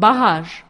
Bahar.